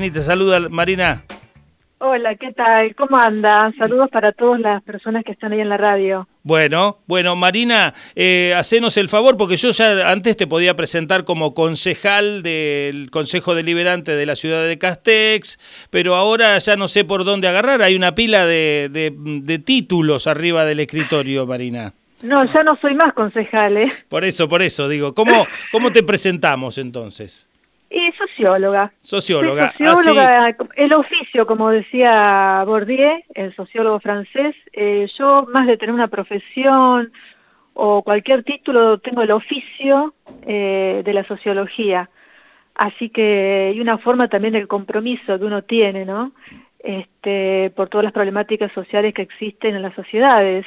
Y te saluda Marina. Hola, ¿qué tal? ¿Cómo anda? Saludos para todas las personas que están ahí en la radio. Bueno, bueno, Marina, eh, hacenos el favor, porque yo ya antes te podía presentar como concejal del Consejo Deliberante de la ciudad de Castex, pero ahora ya no sé por dónde agarrar, hay una pila de, de títulos arriba del escritorio, Marina. No, ya no soy más concejal, ¿eh? Por eso, por eso, digo, ¿cómo, cómo te presentamos entonces? Y socióloga. Socióloga. socióloga, el oficio, como decía Bourdieu, el sociólogo francés, eh, yo más de tener una profesión o cualquier título, tengo el oficio eh, de la sociología. Así que, y una forma también del compromiso que uno tiene, ¿no? Este, por todas las problemáticas sociales que existen en las sociedades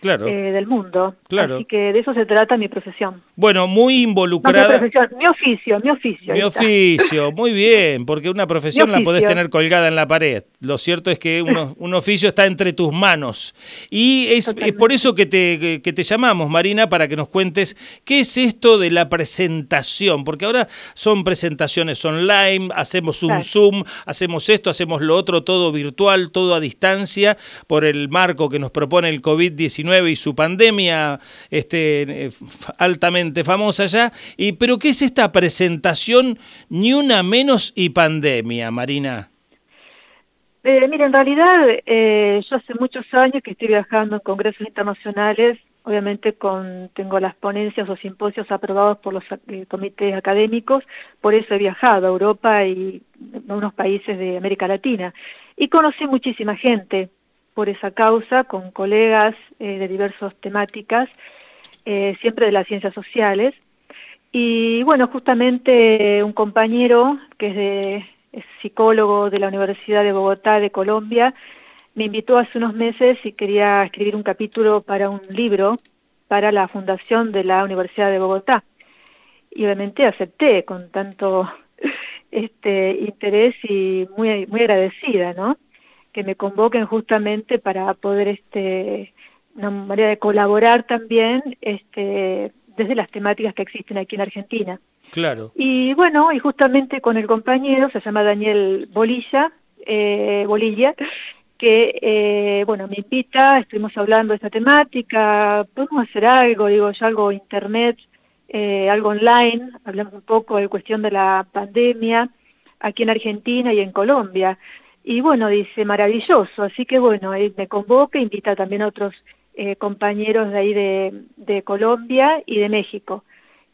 claro. Eh, del mundo. Claro. Así que de eso se trata mi profesión. Bueno, muy involucrada. mi, profesión, mi oficio, mi oficio. Mi oficio, muy bien, porque una profesión la podés tener colgada en la pared. Lo cierto es que un oficio está entre tus manos. Y es, por eso que te, que te llamamos, Marina, para que nos cuentes qué es esto de la presentación, porque ahora son presentaciones online, hacemos un Zoom, hacemos esto, hacemos lo otro, todo virtual, todo a distancia, por el marco que nos propone el COVID-19 y su pandemia este, eh, altamente famosa ya. Y, ¿Pero qué es esta presentación Ni una menos y pandemia, Marina? Eh, mira, en realidad eh, yo hace muchos años que estoy viajando en congresos internacionales, obviamente con, tengo las ponencias o simposios aprobados por los eh, comités académicos, por eso he viajado a Europa y a unos países de América Latina. Y conocí muchísima gente, por esa causa con colegas eh, de diversas temáticas, eh, siempre de las ciencias sociales. Y bueno, justamente un compañero que es, de, psicólogo de la Universidad de Bogotá de Colombia, me invitó hace unos meses y quería escribir un capítulo para un libro para la fundación de la Universidad de Bogotá. Y obviamente acepté con tanto este interés y muy, muy agradecida, ¿no? Que me convoquen justamente para poder, este, una manera de colaborar también este, desde las temáticas que existen aquí en Argentina. Claro. Y bueno, y justamente con el compañero, se llama Daniel Bolilla, eh, Bolilla, que, eh, bueno, me invita, estuvimos hablando de esta temática, podemos hacer algo, digo yo, algo internet, eh, algo online, hablamos un poco de cuestión de la pandemia aquí en Argentina y en Colombia. Y bueno, dice, maravilloso, así que bueno, él me convoca, invita también a otros eh, compañeros de ahí de, Colombia y de México.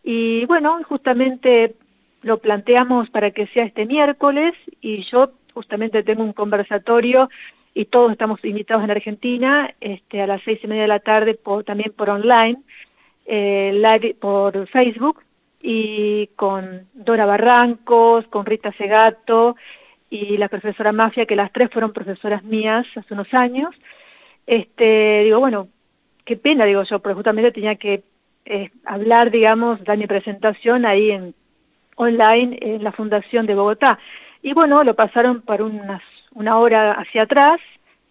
Y bueno, justamente lo planteamos para que sea este miércoles y yo justamente tengo un conversatorio y todos estamos invitados en Argentina este, a las seis y media de la tarde también por online, eh, por Facebook y con Dora Barrancos, con Rita Segato, y la profesora Mafia, que las tres fueron profesoras mías hace unos años, este, digo, bueno, qué pena, digo yo, pero justamente tenía que eh, hablar, digamos, dar mi presentación ahí en online en la Fundación de Bogotá. Y bueno, lo pasaron por unas, una hora hacia atrás,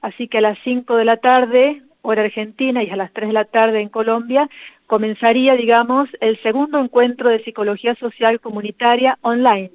así que a las 5 de la tarde, hora argentina, y a las 3 de la tarde en Colombia, comenzaría, digamos, el segundo encuentro de psicología social comunitaria online.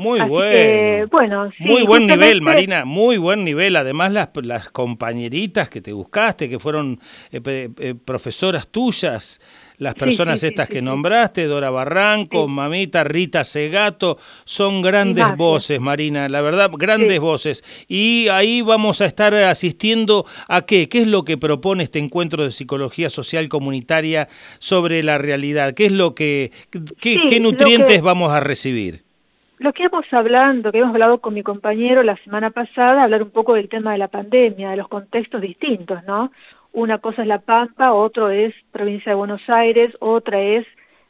Muy bueno. muy buen nivel, Marina, muy buen nivel. Además, las, las compañeritas que te buscaste, que fueron eh, eh, profesoras tuyas, las personas estas que nombraste, Dora Barranco, Mamita, Rita Segato, son grandes voces, Marina, la verdad, grandes voces. Y ahí vamos a estar asistiendo a qué, qué es lo que propone este encuentro de psicología social comunitaria sobre la realidad, qué es lo que, qué, nutrientes vamos a recibir. Lo que hemos hablando, que hemos hablado con mi compañero la semana pasada, hablar un poco del tema de la pandemia, de los contextos distintos, ¿no? Una cosa es La Pampa, otro es provincia de Buenos Aires, otra es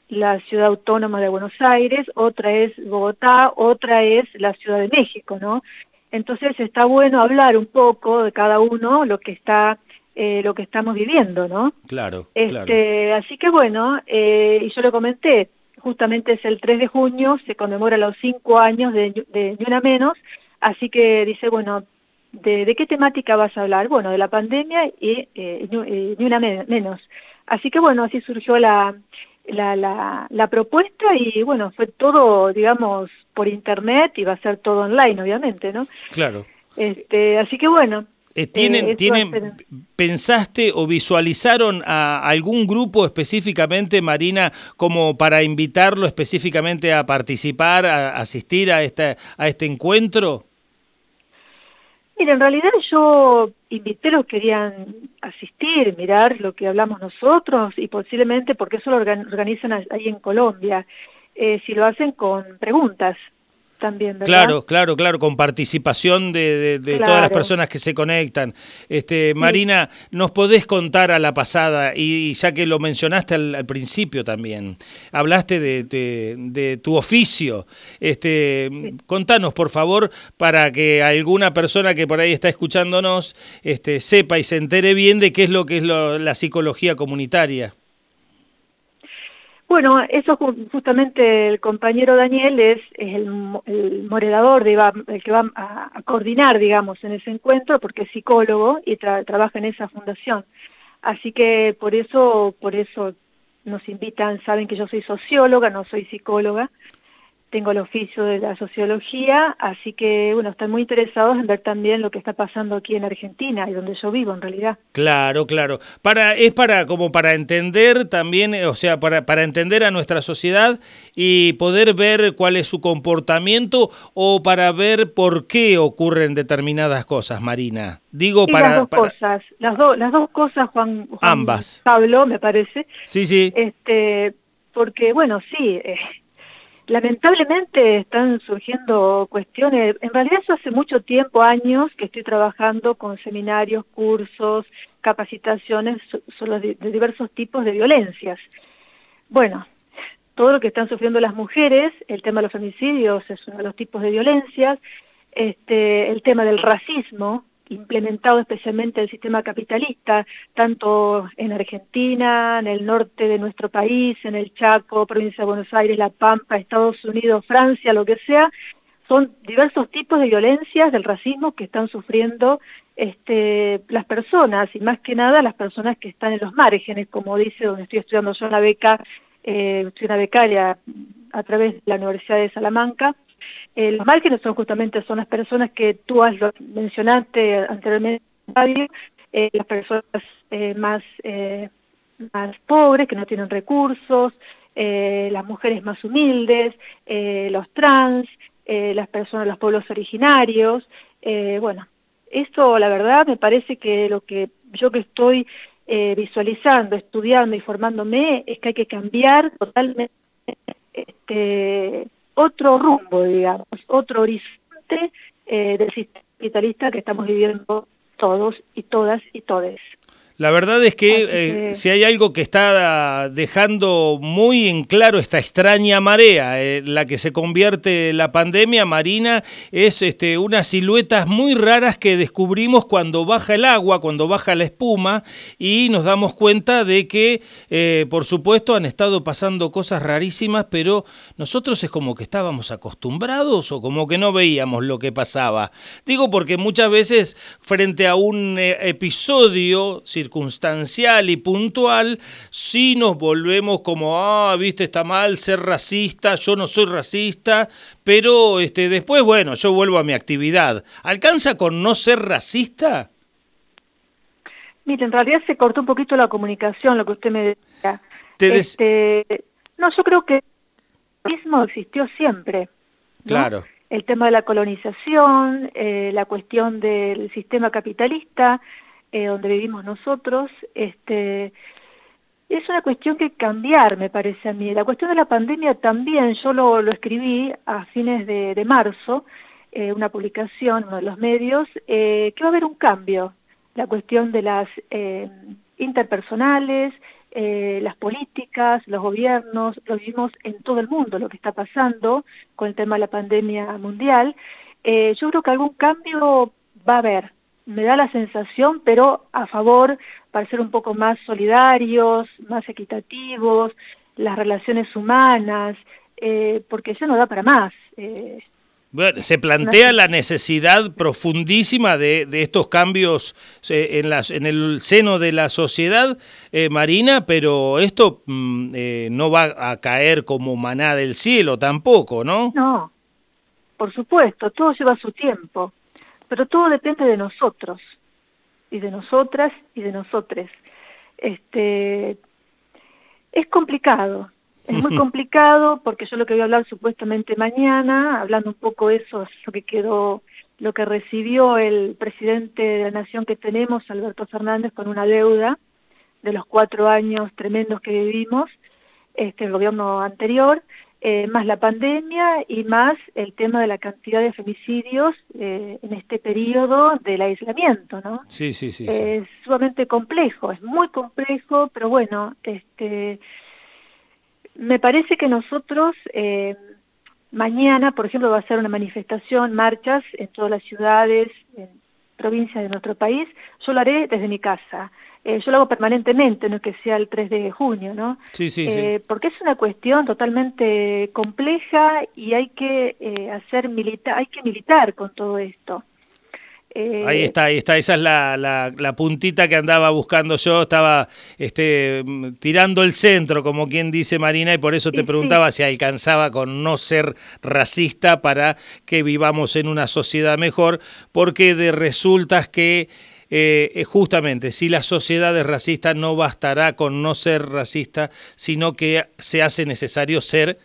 la ciudad autónoma de Buenos Aires, otra es Bogotá, otra es la Ciudad de México, ¿no? Entonces está bueno hablar un poco de cada uno lo que está eh, lo que estamos viviendo, ¿no? Claro, este, Así que bueno, eh, y yo lo comenté, justamente es el 3 de junio, se conmemora los cinco años de, Ni Una Menos, así que dice, bueno, ¿de, qué temática vas a hablar? Bueno, de la pandemia y eh, Ni Una Menos. Así que bueno, así surgió la, la, la, la, propuesta y bueno, fue todo, digamos, por internet y va a ser todo online, obviamente, ¿no? Claro. Este, así que bueno. Eh, ¿Tienen, eh, tienen, ¿Pensaste o visualizaron a algún grupo específicamente, Marina, como para invitarlo específicamente a participar, a asistir a, esta, a este encuentro? Mira, en realidad yo invité los que querían asistir, mirar lo que hablamos nosotros y posiblemente, porque eso lo organizan ahí en Colombia, eh, si lo hacen con preguntas también, ¿verdad? Claro, claro, claro, con participación de, todas las personas que se conectan. Este, Marina, ¿nos podés contar a la pasada, y, ya que lo mencionaste al, principio también, hablaste de, tu oficio, este, contanos por favor para que alguna persona que por ahí está escuchándonos este, sepa y se entere bien de qué es lo que es la psicología comunitaria. Bueno, eso justamente el compañero Daniel es, el, moderador, el que va a, coordinar, digamos, en ese encuentro, porque es psicólogo y trabaja en esa fundación. Así que por eso, por eso nos invitan, saben que yo soy socióloga, no soy psicóloga, tengo el oficio de la sociología, así que bueno, están muy interesados en ver también lo que está pasando aquí en Argentina y donde yo vivo en realidad. Claro, claro. Para, es para como para entender también, o sea, para, para entender a nuestra sociedad y poder ver cuál es su comportamiento o para ver por qué ocurren determinadas cosas, Marina. Digo para las dos cosas, las, las dos cosas, Juan, ambas. Pablo, me parece. Sí, sí. Este, porque bueno, sí. Eh, Lamentablemente están surgiendo cuestiones, en realidad eso hace mucho tiempo, años, que estoy trabajando con seminarios, cursos, capacitaciones sobre de diversos tipos de violencias. Bueno, todo lo que están sufriendo las mujeres, el tema de los femicidios es uno de los tipos de violencias, este, el tema del racismo, implementado especialmente el sistema capitalista, tanto en Argentina, en el norte de nuestro país, en el Chaco, provincia de Buenos Aires, La Pampa, Estados Unidos, Francia, lo que sea, son diversos tipos de violencias del racismo que están sufriendo este, las personas, y más que nada las personas que están en los márgenes, como dice donde estoy estudiando yo una beca, eh, soy una becaria a través de la Universidad de Salamanca, eh, los márgenes son justamente son las personas que tú has mencionaste anteriormente, eh, las personas eh, más, más pobres, que no tienen recursos, las mujeres más humildes, los trans, las personas, los pueblos originarios. bueno, esto la verdad me parece que lo que yo que estoy visualizando, estudiando y formándome es que hay que cambiar totalmente este, otro rumbo, digamos, otro horizonte eh, del sistema capitalista que estamos viviendo todos y todas y todes. La verdad es que, eh, si hay algo que está dejando muy en claro esta extraña marea, en eh, la que se convierte la pandemia marina, es este, unas siluetas muy raras que descubrimos cuando baja el agua, cuando baja la espuma, y nos damos cuenta de que, eh, por supuesto, han estado pasando cosas rarísimas, pero nosotros es como que estábamos acostumbrados o como que no veíamos lo que pasaba. Digo porque muchas veces frente a un episodio circunstancial y puntual, si nos volvemos como, ah, viste, está mal ser racista, yo no soy racista, pero este, después, bueno, yo vuelvo a mi actividad. ¿Alcanza con no ser racista? Mire, en realidad se cortó un poquito la comunicación, lo que usted me decía. Este, no, yo creo que el racismo existió siempre. Claro. El tema de la colonización, eh, la cuestión del sistema capitalista, eh, donde vivimos nosotros, este, es una cuestión que cambiar, me parece a mí. La cuestión de la pandemia también, yo lo, escribí a fines de, marzo, eh, una publicación, uno de los medios, eh, que va a haber un cambio. La cuestión de las interpersonales, las políticas, los gobiernos, lo vivimos en todo el mundo, lo que está pasando con el tema de la pandemia mundial. yo creo que algún cambio va a haber, me da la sensación, pero a favor para ser un poco más solidarios, más equitativos, las relaciones humanas, eh, porque ya no da para más. Eh, Bueno, se plantea la necesidad profundísima de, estos cambios eh, en, las, en el seno de la sociedad eh, marina, pero esto mm, eh, no va a caer como maná del cielo tampoco, ¿no? No, por supuesto, todo lleva su tiempo, pero todo depende de nosotros, y de nosotras y de nosotres. Este, es complicado, es muy complicado porque yo lo que voy a hablar supuestamente mañana, hablando un poco eso, lo que quedó, lo que recibió el presidente de la nación que tenemos, Alberto Fernández, con una deuda de los cuatro años tremendos que vivimos, este, el gobierno anterior, eh, más la pandemia y más el tema de la cantidad de femicidios eh, en este periodo del aislamiento, ¿no? Sí, sí, sí. Es sumamente complejo, es muy complejo, pero bueno, este me parece que nosotros eh, mañana, por ejemplo, va a ser una manifestación, marchas en todas las ciudades, en provincias de nuestro país. Yo lo haré desde mi casa. Eh, yo lo hago permanentemente, no es que sea el 3 de junio, ¿no? Sí, sí, sí. Eh, porque es una cuestión totalmente compleja y hay que hacer militar, hay que militar con todo esto. Eh, ahí está, ahí está, esa es la, la, puntita que andaba buscando yo, estaba este, tirando el centro, como quien dice Marina, y por eso te preguntaba si alcanzaba con no ser racista para que vivamos en una sociedad mejor, porque de resultas que eh, justamente si la sociedad es racista no bastará con no ser racista, sino que se hace necesario ser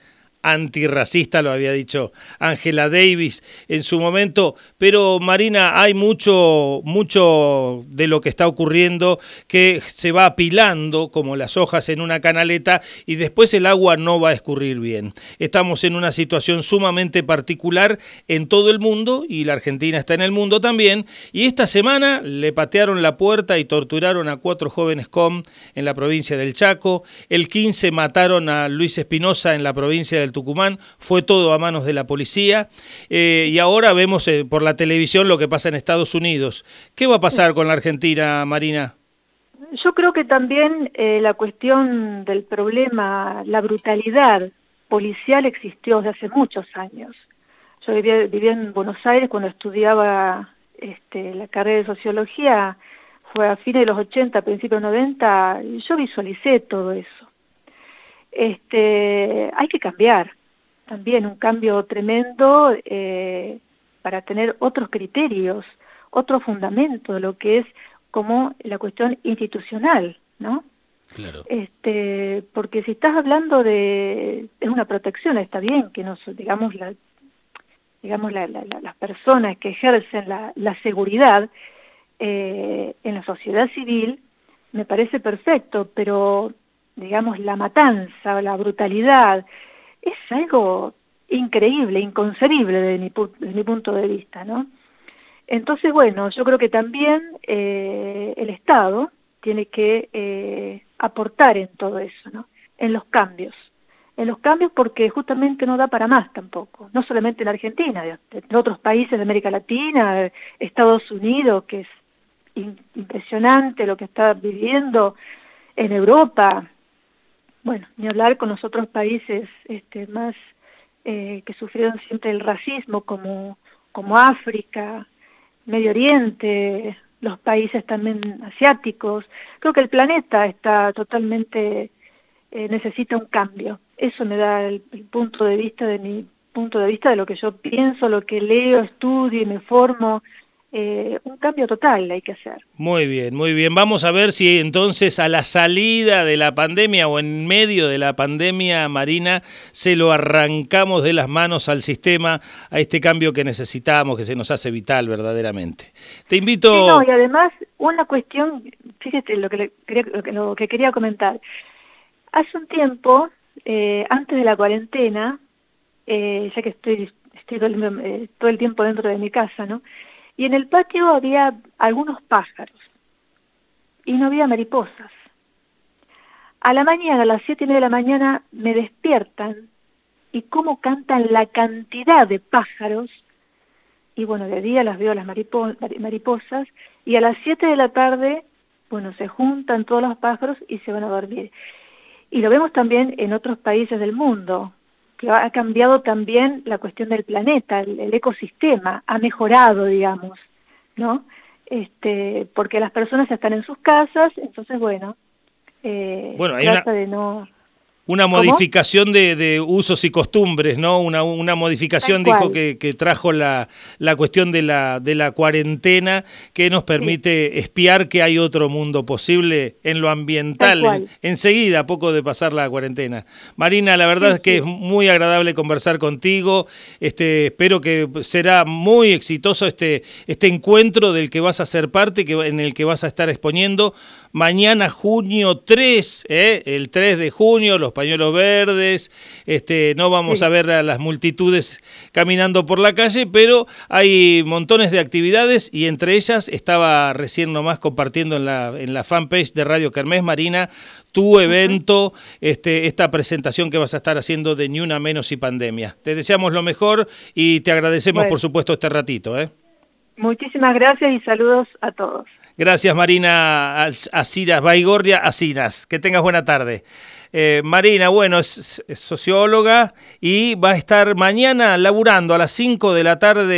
antirracista, lo había dicho Angela Davis en su momento, pero Marina, hay mucho, mucho de lo que está ocurriendo que se va apilando como las hojas en una canaleta y después el agua no va a escurrir bien. Estamos en una situación sumamente particular en todo el mundo y la Argentina está en el mundo también. Y esta semana le patearon la puerta y torturaron a cuatro jóvenes com en la provincia del Chaco, el 15 mataron a Luis Espinosa en la provincia del Tucumán, fue todo a manos de la policía eh, y ahora vemos eh, por la televisión lo que pasa en Estados Unidos. ¿Qué va a pasar con la Argentina, Marina? Yo creo que también eh, la cuestión del problema, la brutalidad policial existió desde hace muchos años. Yo vivía, en Buenos Aires cuando estudiaba este, la carrera de sociología, fue a fines de los 80, principios de 90, y yo visualicé todo eso este, hay que cambiar, también un cambio tremendo eh, para tener otros criterios, otro fundamento de lo que es como la cuestión institucional, ¿no? Claro. Este, porque si estás hablando de es una protección, está bien que nos digamos la, digamos las personas que ejercen la, seguridad eh, en la sociedad civil me parece perfecto, pero digamos, la matanza la brutalidad, es algo increíble, inconcebible desde mi, mi punto de vista, ¿no? Entonces, bueno, yo creo que también eh, el Estado tiene que eh, aportar en todo eso, ¿no? En los cambios. En los cambios porque justamente no da para más tampoco, no solamente en Argentina, en otros países de América Latina, Estados Unidos, que es impresionante lo que está viviendo en Europa, bueno, ni hablar con los otros países este, más eh, que sufrieron siempre el racismo, como, como África, Medio Oriente, los países también asiáticos. Creo que el planeta está totalmente, eh, necesita un cambio. Eso me da el, el, punto de vista de mi punto de vista de lo que yo pienso, lo que leo, estudio y me formo eh, un cambio total hay que hacer. Muy bien, muy bien. Vamos a ver si entonces a la salida de la pandemia o en medio de la pandemia marina se lo arrancamos de las manos al sistema, a este cambio que necesitamos, que se nos hace vital verdaderamente. Te invito... y además una cuestión, fíjate lo que, lo que quería comentar. Hace un tiempo, eh, antes de la cuarentena, eh, ya que estoy, estoy todo el tiempo dentro de mi casa, ¿no? Y en el patio había algunos pájaros y no había mariposas. A la mañana, a las siete y media de la mañana, me despiertan y cómo cantan la cantidad de pájaros. Y bueno, de día las veo las mariposas y a las siete de la tarde, bueno, se juntan todos los pájaros y se van a dormir. Y lo vemos también en otros países del mundo, que ha cambiado también la cuestión del planeta, el, ecosistema, ha mejorado, digamos, ¿no? Este, porque las personas están en sus casas, entonces, bueno, eh, bueno hay trata de no una modificación de, usos y costumbres, ¿no? Una, una modificación, dijo, que, que, trajo la, la cuestión de la, de la cuarentena que nos permite espiar que hay otro mundo posible en lo ambiental, enseguida, poco de pasar la cuarentena. Marina, la verdad es que es muy agradable conversar contigo, este, espero que será muy exitoso este, este encuentro del que vas a ser parte, que, en el que vas a estar exponiendo mañana junio 3, ¿eh? el 3 de junio, los pañuelos verdes, este, no vamos a ver a las multitudes caminando por la calle, pero hay montones de actividades y entre ellas estaba recién nomás compartiendo en la, en la fanpage de Radio Kermés Marina tu evento, este, esta presentación que vas a estar haciendo de Ni Una Menos y Pandemia. Te deseamos lo mejor y te agradecemos por supuesto este ratito. ¿eh? Muchísimas gracias y saludos a todos. Gracias Marina Asiras, Baigorria Asiras. Que tengas buena tarde. Eh, Marina, bueno, es, es, socióloga y va a estar mañana laburando a las 5 de la tarde.